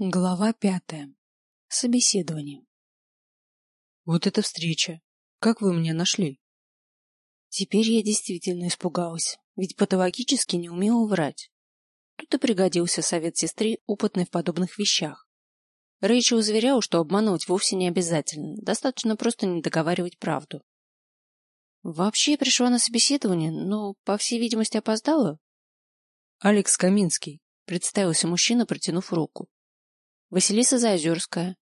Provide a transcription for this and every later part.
Глава пятая. Собеседование. Вот эта встреча. Как вы меня нашли? Теперь я действительно испугалась, ведь патологически не умела врать. Тут и пригодился совет сестры, опытной в подобных вещах. Рэйчел уверял, что обманывать вовсе не обязательно, достаточно просто не договаривать правду. Вообще я пришла на собеседование, но, по всей видимости, опоздала. Алекс Каминский, представился мужчина, протянув руку. Василиса Заозерская.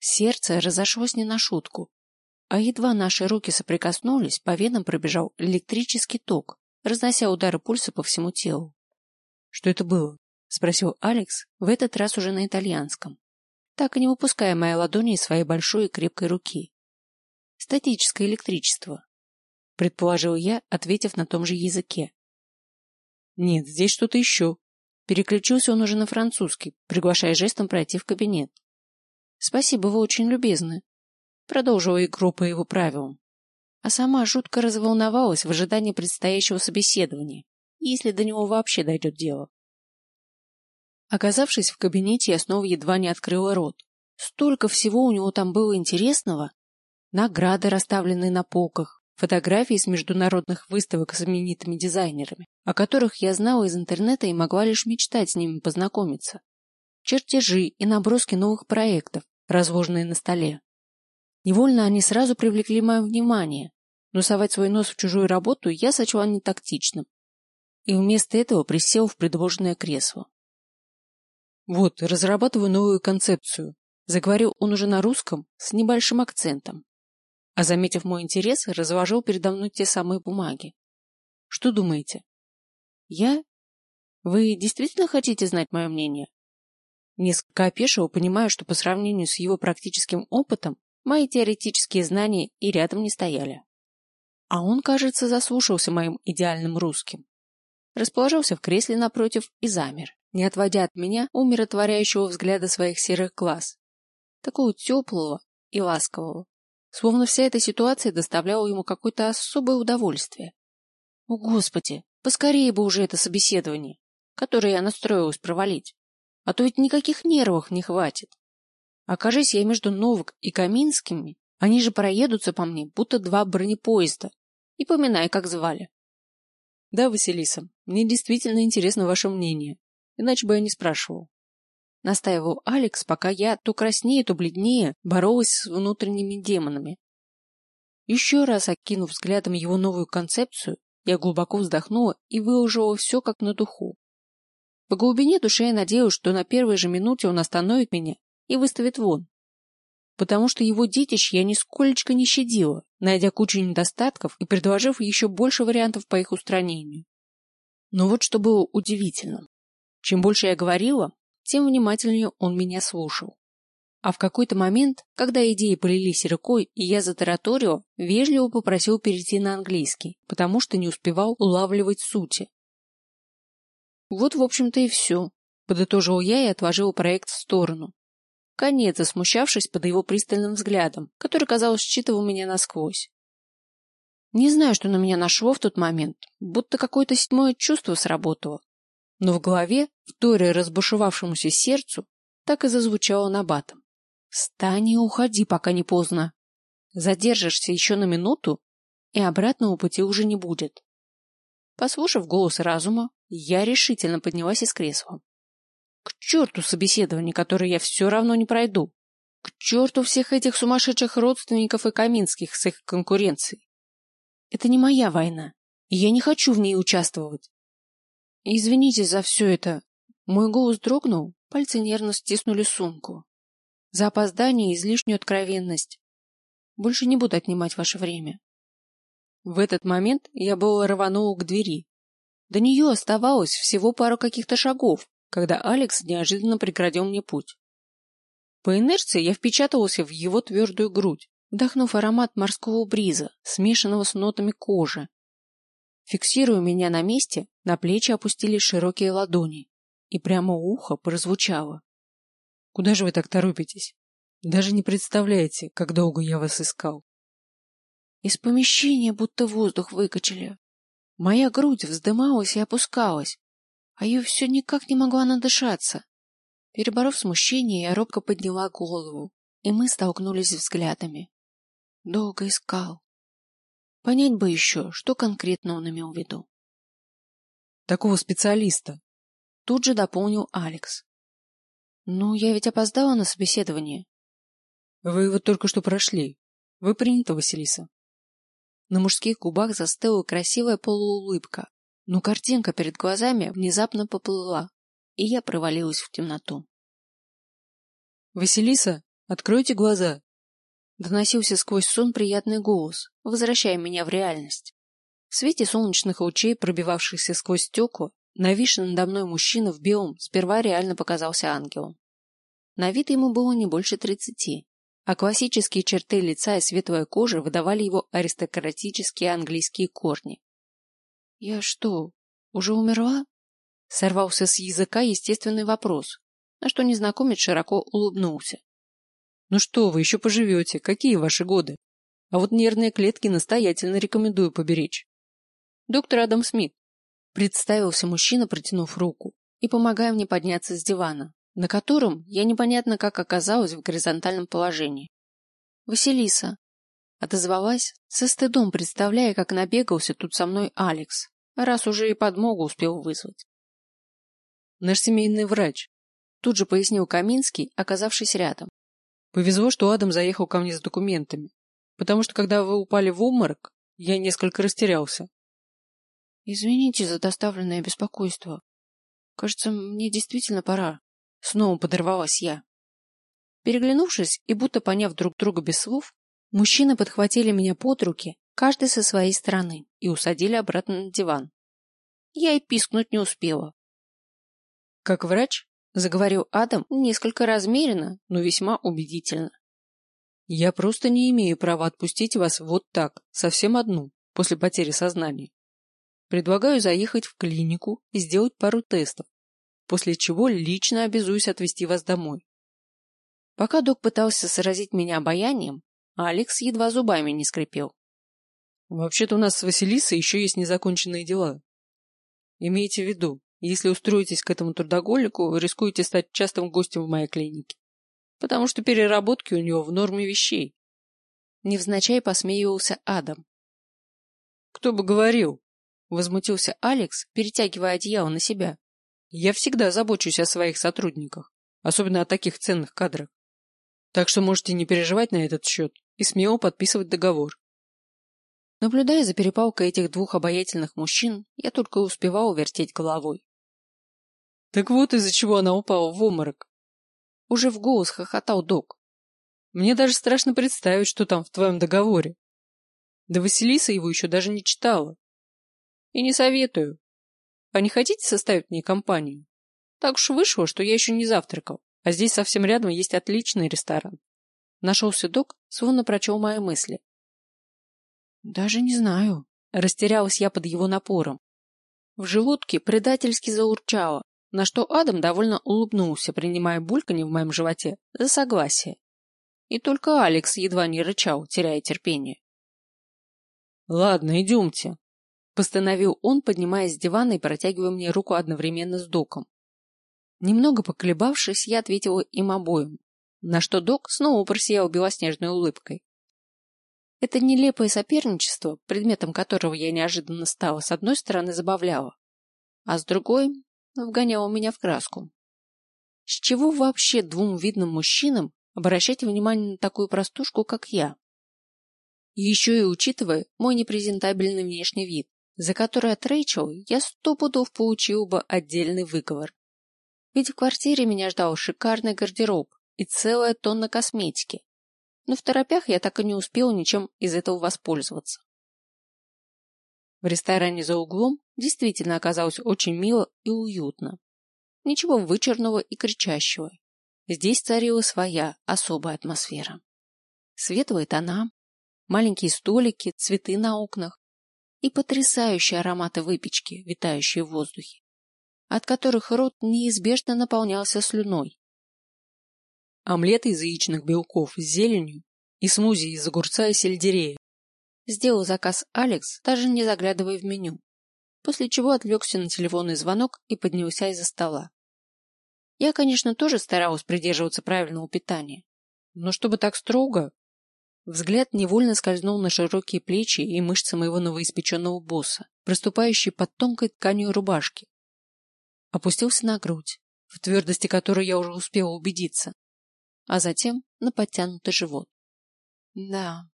Сердце разошлось не на шутку. А едва наши руки соприкоснулись, по венам пробежал электрический ток, разнося удары пульса по всему телу. — Что это было? — спросил Алекс, в этот раз уже на итальянском, так и не выпуская моей ладони из своей большой и крепкой руки. — Статическое электричество, — предположил я, ответив на том же языке. — Нет, здесь что-то еще, Переключился он уже на французский, приглашая жестом пройти в кабинет. «Спасибо, вы очень любезны». Продолжила игру по его правилам. А сама жутко разволновалась в ожидании предстоящего собеседования, если до него вообще дойдет дело. Оказавшись в кабинете, я снова едва не открыла рот. Столько всего у него там было интересного. Награды, расставленные на полках, Фотографии с международных выставок с знаменитыми дизайнерами, о которых я знала из интернета и могла лишь мечтать с ними познакомиться. Чертежи и наброски новых проектов, разложенные на столе. Невольно они сразу привлекли мое внимание, но совать свой нос в чужую работу я сочла нетактичным. И вместо этого присел в предложенное кресло. «Вот, разрабатываю новую концепцию», — заговорил он уже на русском с небольшим акцентом а, заметив мой интерес, разложил передо мной те самые бумаги. Что думаете? Я? Вы действительно хотите знать мое мнение? Несколько опешил, понимая, что по сравнению с его практическим опытом мои теоретические знания и рядом не стояли. А он, кажется, заслушался моим идеальным русским. Расположился в кресле напротив и замер, не отводя от меня умиротворяющего взгляда своих серых глаз. Такого теплого и ласкового, Словно вся эта ситуация доставляла ему какое-то особое удовольствие. О, Господи, поскорее бы уже это собеседование, которое я настроилась провалить. А то ведь никаких нервов не хватит. Окажись я между Новок и Каминскими, они же проедутся по мне, будто два бронепоезда. И поминай, как звали. Да, Василиса, мне действительно интересно ваше мнение, иначе бы я не спрашивал настаивал Алекс, пока я то краснее, то бледнее боролась с внутренними демонами. Еще раз окинув взглядом его новую концепцию, я глубоко вздохнула и выложила все как на духу. По глубине души я надеялась, что на первой же минуте он остановит меня и выставит вон. Потому что его детищ я нисколечко не щадила, найдя кучу недостатков и предложив еще больше вариантов по их устранению. Но вот что было удивительно. Чем больше я говорила, тем внимательнее он меня слушал. А в какой-то момент, когда идеи полились рекой, и я затараторил, вежливо попросил перейти на английский, потому что не успевал улавливать сути. Вот, в общем-то, и все. Подытожил я и отложил проект в сторону. Конец, засмущавшись под его пристальным взглядом, который, казалось, считывал меня насквозь. Не знаю, что на меня нашло в тот момент, будто какое-то седьмое чувство сработало, но в голове, вторя разбушевавшемуся сердцу, так и зазвучало набатом. «Встань и уходи, пока не поздно. Задержишься еще на минуту, и обратного пути уже не будет». Послушав голос разума, я решительно поднялась из кресла. К черту собеседование, которое я все равно не пройду. К черту всех этих сумасшедших родственников и Каминских с их конкуренцией. Это не моя война, и я не хочу в ней участвовать. Извините за все это. Мой голос дрогнул, пальцы нервно стиснули сумку. За опоздание и излишнюю откровенность. Больше не буду отнимать ваше время. В этот момент я было рванула к двери. До нее оставалось всего пару каких-то шагов, когда Алекс неожиданно преградил мне путь. По инерции я впечаталась в его твердую грудь, вдохнув аромат морского бриза, смешанного с нотами кожи, Фиксируя меня на месте, на плечи опустились широкие ладони, и прямо у уха прозвучало. «Куда же вы так торопитесь? Даже не представляете, как долго я вас искал». Из помещения будто воздух выкачали. Моя грудь вздымалась и опускалась, а ее все никак не могла надышаться. Переборов смущение, я робко подняла голову, и мы столкнулись взглядами. Долго искал. Понять бы еще, что конкретно он имел в виду. Такого специалиста. Тут же дополнил Алекс. Ну, я ведь опоздала на собеседование. Вы его только что прошли. Вы приняты, Василиса. На мужских губах застыла красивая полуулыбка, но картинка перед глазами внезапно поплыла, и я провалилась в темноту. «Василиса, откройте глаза!» Доносился сквозь сон приятный голос, возвращая меня в реальность. В свете солнечных лучей, пробивавшихся сквозь стекла, нависший надо мной мужчина в белом сперва реально показался ангелом. На вид ему было не больше тридцати, а классические черты лица и светлая кожа выдавали его аристократические английские корни. «Я что, уже умерла?» Сорвался с языка естественный вопрос, на что незнакомец широко улыбнулся. «Ну что вы, еще поживете, какие ваши годы? А вот нервные клетки настоятельно рекомендую поберечь». «Доктор Адам Смит», представился мужчина, протянув руку и помогая мне подняться с дивана, на котором я непонятно как оказалась в горизонтальном положении. «Василиса», — отозвалась, со стыдом представляя, как набегался тут со мной Алекс, раз уже и подмогу успел вызвать. «Наш семейный врач», — тут же пояснил Каминский, оказавшись рядом. «Повезло, что Адам заехал ко мне с документами, потому что, когда вы упали в обморок, я несколько растерялся». «Извините за доставленное беспокойство. Кажется, мне действительно пора». Снова подорвалась я. Переглянувшись и будто поняв друг друга без слов, мужчины подхватили меня под руки, каждый со своей стороны, и усадили обратно на диван. Я и пискнуть не успела. Как врач, заговорил Адам несколько размеренно, но весьма убедительно. Я просто не имею права отпустить вас вот так, совсем одну, после потери сознания. Предлагаю заехать в клинику и сделать пару тестов, после чего лично обязуюсь отвезти вас домой. Пока док пытался сразить меня обаянием, Алекс едва зубами не скрипел. Вообще-то у нас с Василисой еще есть незаконченные дела. Имейте в виду, если устроитесь к этому трудоголику, рискуете стать частым гостем в моей клинике. Потому что переработки у него в норме вещей. Невзначай посмеивался Адам. Кто бы говорил? Возмутился Алекс, перетягивая одеяло на себя. Я всегда забочусь о своих сотрудниках, особенно о таких ценных кадрах. Так что можете не переживать на этот счет и смело подписывать договор. Наблюдая за перепалкой этих двух обаятельных мужчин, я только успевал вертеть головой. Так вот из-за чего она упала в обморок. Уже в голос хохотал док. Мне даже страшно представить, что там в твоем договоре. Да Василиса его еще даже не читала. И не советую. А не хотите составить мне компанию? Так уж вышло, что я еще не завтракал, а здесь совсем рядом есть отличный ресторан. Нашелся док, словно прочел мои мысли. Даже не знаю. Растерялась я под его напором. В желудке предательски заурчало, на что Адам довольно улыбнулся, принимая бульканье в моем животе за согласие. И только Алекс едва не рычал, теряя терпение. «Ладно, идемте», Постановил он, поднимаясь с дивана и протягивая мне руку одновременно с доком. Немного поколебавшись, я ответила им обоим, на что док снова просиял белоснежной улыбкой. Это нелепое соперничество, предметом которого я неожиданно стала, с одной стороны забавляло, а с другой вгоняло меня в краску. С чего вообще двум видным мужчинам обращать внимание на такую простушку, как я? Еще и учитывая мой непрезентабельный внешний вид за который от Рэйчел я сто пудов получил бы отдельный выговор. Ведь в квартире меня ждал шикарный гардероб и целая тонна косметики. Но в торопях я так и не успел ничем из этого воспользоваться. В ресторане за углом действительно оказалось очень мило и уютно. Ничего вычурного и кричащего. Здесь царила своя особая атмосфера. Светлые тона, маленькие столики, цветы на окнах, и потрясающие ароматы выпечки, витающие в воздухе, от которых рот неизбежно наполнялся слюной. Омлеты из яичных белков с зеленью и смузи из огурца и сельдерея. Сделал заказ Алекс, даже не заглядывая в меню, после чего отвлекся на телефонный звонок и поднялся из-за стола. Я, конечно, тоже старалась придерживаться правильного питания. Но чтобы так строго... Взгляд невольно скользнул на широкие плечи и мышцы моего новоиспеченного босса, проступающие под тонкой тканью рубашки. Опустился на грудь, в твердости которой я уже успела убедиться, а затем на подтянутый живот. Да,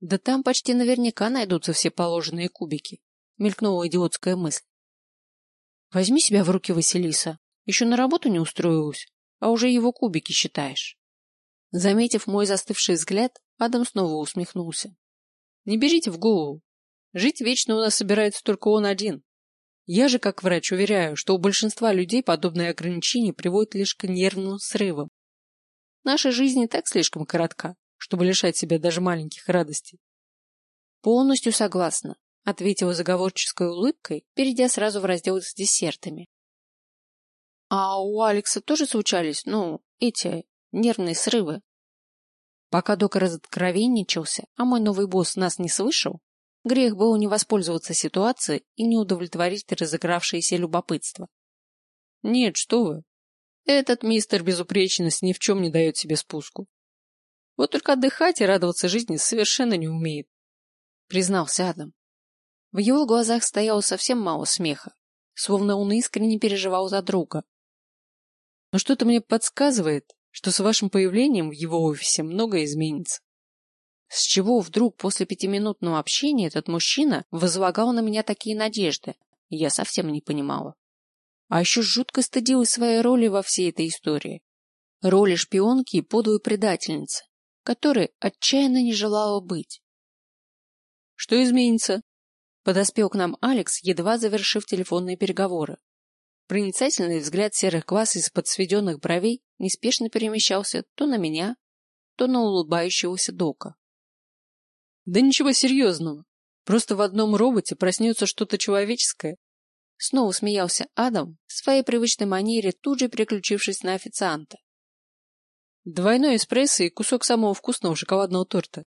да там почти наверняка найдутся все положенные кубики, мелькнула идиотская мысль. Возьми себя в руки, Василиса, еще на работу не устроилась, а уже его кубики считаешь. Заметив мой застывший взгляд, Адам снова усмехнулся. Не берите в голову. Жить вечно у нас собирается только он один. Я же, как врач, уверяю, что у большинства людей подобные ограничения приводят лишь к нервным срывам. Наша жизнь и так слишком коротка, чтобы лишать себя даже маленьких радостей. Полностью согласна, ответила заговорческой улыбкой, перейдя сразу в раздел с десертами. А у Алекса тоже случались, ну, эти нервные срывы. Пока док разоткровенничался, а мой новый босс нас не слышал, грех было не воспользоваться ситуацией и не удовлетворить разыгравшееся любопытство. Нет, что вы. Этот мистер безупречность ни в чем не дает себе спуску. Вот только отдыхать и радоваться жизни совершенно не умеет, признался Адам. В его глазах стояло совсем мало смеха, словно он искренне переживал за друга. Но что-то мне подсказывает, что с вашим появлением в его офисе многое изменится. С чего вдруг после пятиминутного общения этот мужчина возлагал на меня такие надежды, я совсем не понимала. А еще жутко стыдилась своей роли во всей этой истории. Роли шпионки и подлой предательницы, которой отчаянно не желала быть. Что изменится? Подоспел к нам Алекс, едва завершив телефонные переговоры. Проницательный взгляд серых глаз из-под сведенных бровей неспешно перемещался то на меня, то на улыбающегося Дока. Да ничего серьезного. Просто в одном роботе проснется что-то человеческое. Снова смеялся Адам в своей привычной манере, тут же переключившись на официанта. Двойной эспрессо и кусок самого вкусного шоколадного торта.